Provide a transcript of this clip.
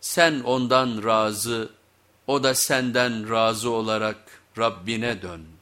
Sen ondan razı, o da senden razı olarak Rabbine dön.''